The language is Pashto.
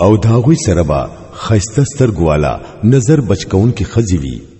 او داغوی سره با خیسته سترګواله نظر بچکون کې خزی وی